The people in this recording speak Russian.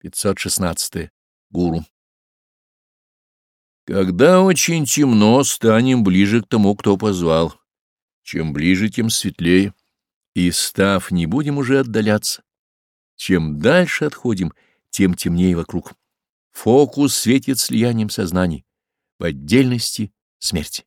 516. Гуру. Когда очень темно, станем ближе к тому, кто позвал. Чем ближе, тем светлее. И, став, не будем уже отдаляться. Чем дальше отходим, тем темнее вокруг. Фокус светит слиянием сознаний, в отдельности смерти.